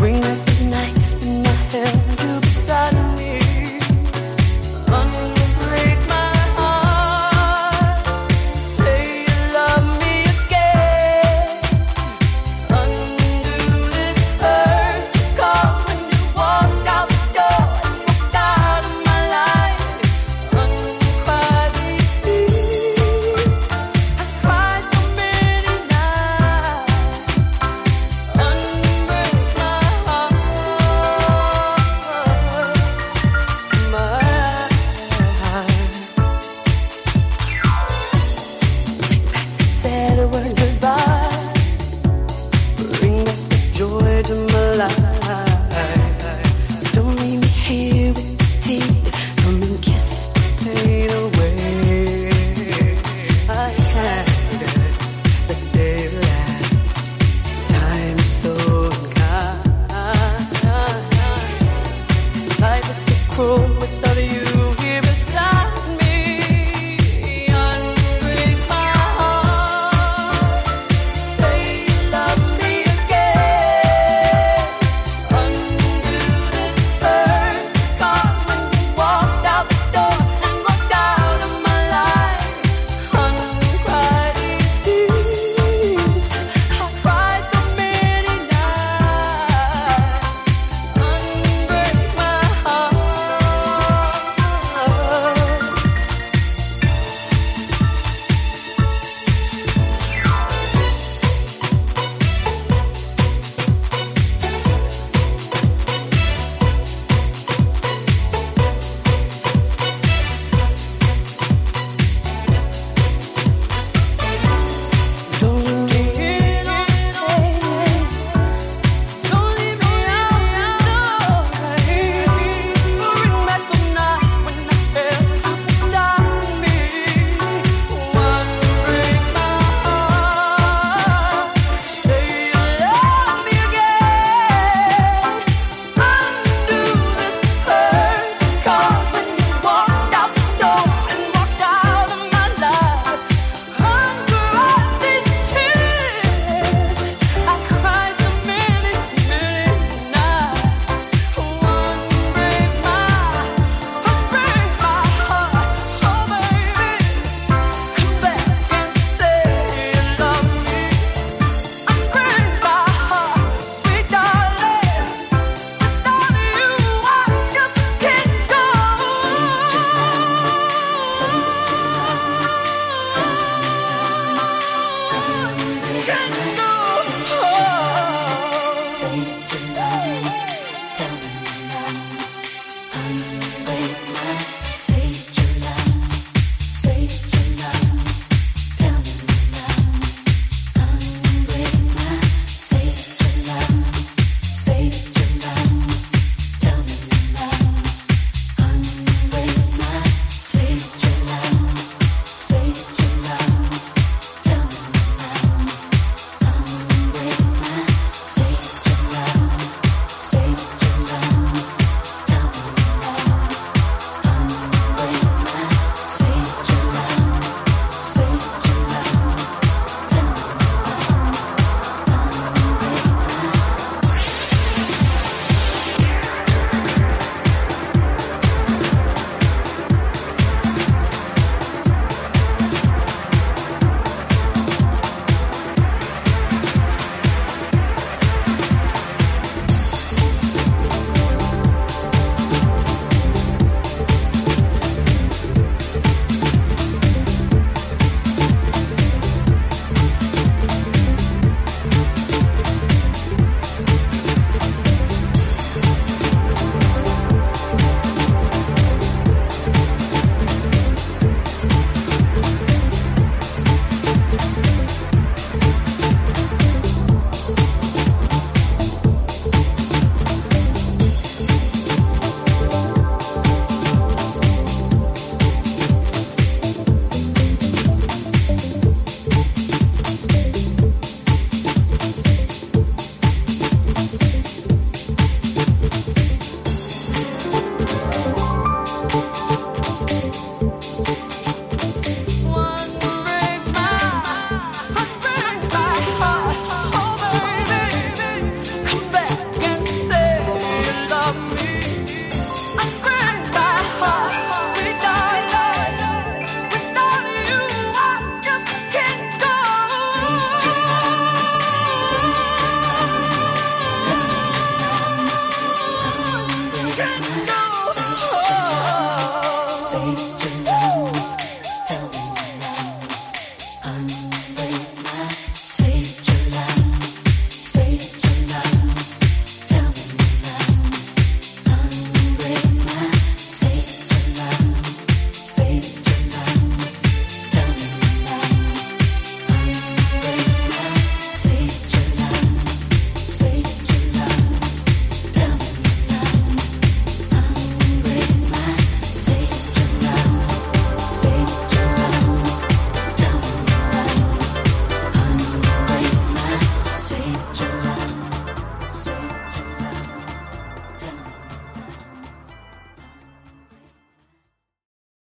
Bring it.